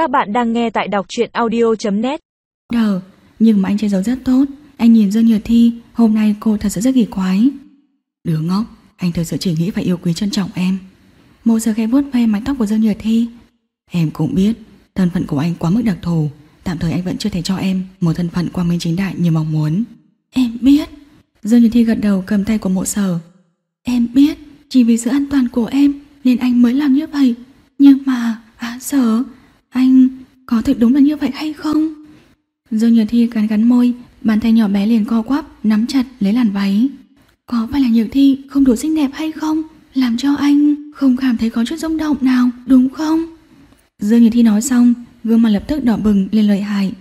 Các bạn đang nghe tại đọc truyện audio.net Đờ, nhưng mà anh che giấu rất tốt. Anh nhìn Dương Nhược Thi Hôm nay cô thật sự rất kỳ quái. Đứa ngốc, anh thật sự chỉ nghĩ phải yêu quý trân trọng em. Mộ giờ khẽ vuốt ve mái tóc của Dương Nhược Thi. Em cũng biết Thân phận của anh quá mức đặc thù. Tạm thời anh vẫn chưa thể cho em Một thân phận quang minh chính đại như mong muốn. Em biết. Dương Nhược Thi gật đầu cầm tay của mộ sở. Em biết Chỉ vì sự an toàn của em Nên anh mới làm như vậy. Nhưng mà, à sở thực đúng là như vậy hay không? Dương Nhược Thi cắn cắn môi, Bàn tay nhỏ bé liền co quắp, Nắm chặt, lấy làn váy Có phải là Nhược Thi không đủ xinh đẹp hay không? Làm cho anh không cảm thấy có chút rung động nào, Đúng không? Dương Nhược Thi nói xong, Gương mặt lập tức đỏ bừng lên lợi hại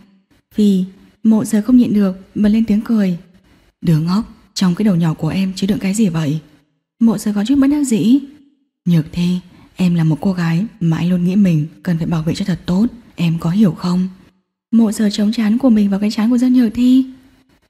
Vì mộ giờ không nhịn được, Bật lên tiếng cười Đứa ngốc, Trong cái đầu nhỏ của em chứa đựng cái gì vậy Mộ giờ có chút bất đắc dĩ Nhược Thi, Em là một cô gái mà anh luôn nghĩ mình Cần phải bảo vệ cho thật tốt Em có hiểu không? Mộ sờ chống chán của mình vào cái chán của Dương Nhược Thi.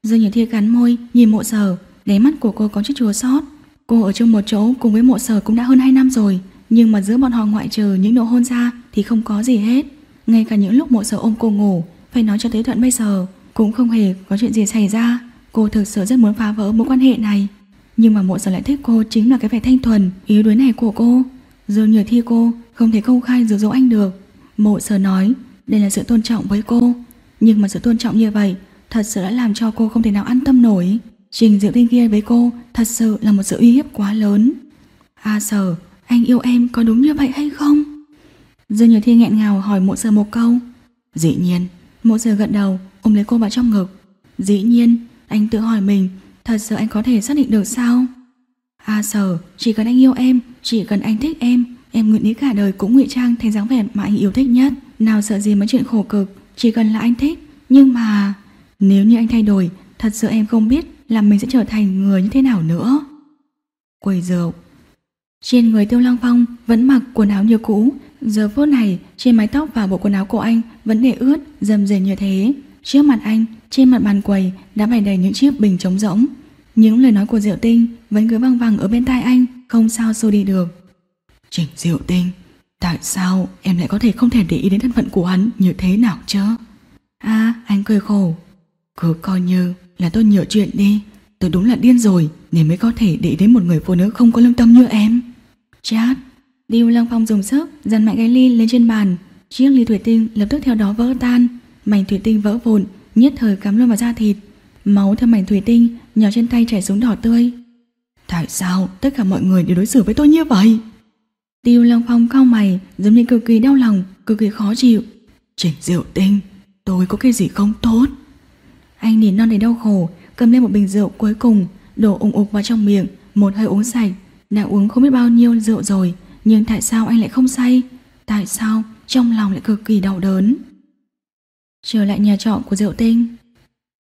Dương Nhược Thi cắn môi, Nhìn mộ Sờ. Đáy mắt của cô có chút chua xót. Cô ở chung một chỗ cùng với mộ sở cũng đã hơn 2 năm rồi, Nhưng mà giữa bọn họ ngoại trừ những nụ hôn ra Thì không có gì hết. Ngay cả những lúc mộ sở ôm cô ngủ, Phải nói cho tới thuận bây giờ, Cũng không hề có chuyện gì xảy ra. Cô thực sự rất muốn phá vỡ mối quan hệ này. Nhưng mà mộ sở lại thích cô chính là cái vẻ thanh thuần, Yếu đuối này của cô. Dương Nhược Thi cô không thể công khai dụ dỗ anh được. Mộ sở nói, Đây là sự tôn trọng với cô. Nhưng mà sự tôn trọng như vậy, Thật sự đã làm cho cô không thể nào an tâm nổi. Trình Diệu Tinh kia với cô, Thật sự là một sự uy hiếp quá lớn. À sở Anh yêu em có đúng như vậy hay không? Dương Nhược Thi nghẹn ngào hỏi mộ sở một câu. Dĩ nhiên. Mộ sở gật đầu, ôm lấy cô vào trong ngực. Dĩ nhiên, Anh tự hỏi mình, Thật sự anh có thể xác định được sao? À sở Chỉ cần anh yêu em, Chỉ cần anh thích em Em nguyện ý cả đời cũng ngụy trang thành dáng vẻ mà anh yêu thích nhất Nào sợ gì mấy chuyện khổ cực Chỉ cần là anh thích Nhưng mà Nếu như anh thay đổi Thật sự em không biết là mình sẽ trở thành người như thế nào nữa. Quầy rượu Trên người Tiêu Lăng Phong vẫn mặc quần áo như cũ, giờ phút này trên mái tóc và bộ quần áo của anh vẫn để ướt, dầm dề như thế. Trước mặt anh, trên mặt bàn quầy đã bày đầy những chiếc bình trống rỗng. Những lời nói của Diệu Tinh vẫn cứ vang vẳng ở bên tai anh, không sao xô đi được. Trình Diệu Tinh, tại sao em lại có thể không thể để ý đến thân phận của hắn như thế nào chứ? À, anh cười khổ. Cứ coi như là tôi nhớ chuyện đi. Tôi đúng là điên rồi Nên mới có thể để đến một người phụ nữ không có lương tâm như em. Chát. Điêu Lăng Phong dùng sức dằn mạnh cái ly lên trên bàn. Chiếc ly thủy tinh lập tức theo đó vỡ tan. Mảnh thủy tinh vỡ vụn Nhất thời cắm luôn vào da thịt. Máu theo mảnh thủy tinh nhỏ trên tay chảy xuống đỏ tươi. Tại sao tất cả mọi người đều đối xử với tôi như vậy? Tiêu Lăng Phong cau mày Giống như cực kỳ đau lòng Cực kỳ khó chịu. Trình diệu tinh Tôi có cái gì không tốt? Anh nhìn non đầy đau khổ Cầm lên một bình rượu cuối cùng Đổ ủng ục vào trong miệng Một hơi uống sạch Đã uống không biết bao nhiêu rượu rồi Nhưng tại sao anh lại không say? Tại sao trong lòng lại cực kỳ đau đớn? Trở lại nhà trọ của Diệu Tinh.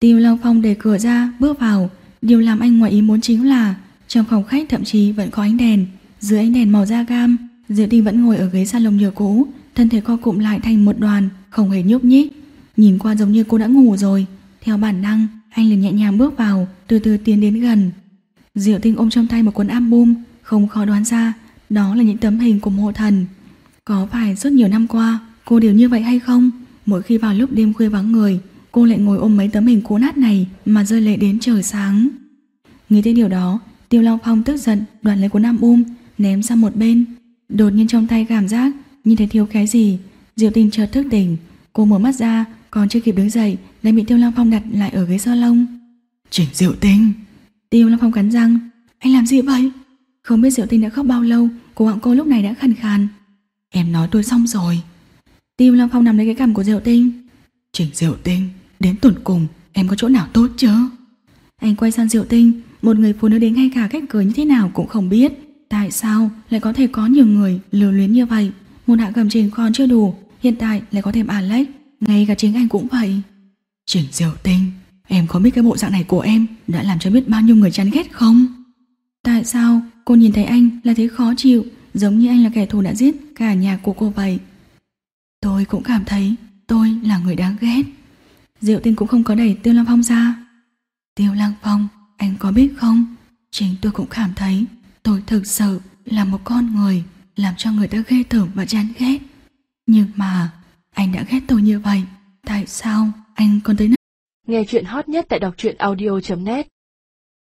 Tiêu Long Phong để cửa ra Bước vào. Điều làm anh ngoài ý muốn chính là Trong phòng khách thậm chí vẫn có ánh đèn dưới ánh đèn màu da cam Diệu Tinh vẫn ngồi ở ghế salon nhựa cũ Thân thể co cụm lại thành một đoàn Không hề nhúc nhích Nhìn qua giống như cô đã ngủ rồi theo bản năng, anh liền nhẹ nhàng bước vào, từ từ tiến đến gần. Diệu Tinh ôm trong tay một cuốn album, không khó đoán ra, đó là những tấm hình của mộ thần. Có phải rất nhiều năm qua, cô đều như vậy hay không? Mỗi khi vào lúc đêm khuya vắng người, cô lại ngồi ôm mấy tấm hình cũ nát này mà rơi lệ đến trời sáng. Nghĩ tới điều đó, Tiêu Long Phong tức giận đoạt lấy cuốn album, ném sang một bên. Đột nhiên trong tay cảm giác như thấy thiếu cái gì, Diệu Tinh chợt thức tỉnh, cô mở mắt ra, còn chưa kịp đứng dậy lại bị Tiêu Lăng Phong đặt lại ở ghế salon. Chỉnh Diệu Tinh. Tiêu Lăng Phong cắn răng, anh làm gì vậy? Không biết Diệu Tinh đã khóc bao lâu, cổ họng cô lúc này đã khàn khàn. Em nói tôi xong rồi. Tiêu Lăng Phong nằm lấy cái cằm của Diệu Tinh. Chỉnh Diệu Tinh, đến tuần cùng em có chỗ nào tốt chứ? Anh quay sang Diệu Tinh, một người phụ nữ đến ngay cả cách cười như thế nào cũng không biết. Tại sao lại có thể có nhiều người lưu luyến như vậy? Một hạ cầm trình còn chưa đủ, hiện tại lại có thêm Alex, ngay cả chính anh cũng vậy. Trình Diệu Tinh, em có biết cái bộ dạng này của em đã làm cho biết bao nhiêu người chán ghét không? Tại sao cô nhìn thấy anh là thấy khó chịu, giống như anh là kẻ thù đã giết cả nhà của cô vậy? Tôi cũng cảm thấy tôi là người đáng ghét. Diệu Tinh cũng không có đẩy Tiêu Lăng Phong ra. Tiêu Lăng Phong, anh có biết không? Chính tôi cũng cảm thấy tôi thực sự là một con người, làm cho người ta ghê tởm và chán ghét. Nhưng mà, Anh đã ghét tôi như vậy, Tại sao anh còn tới nơi Nghe chuyện hot nhất tại đọc truyện audio.net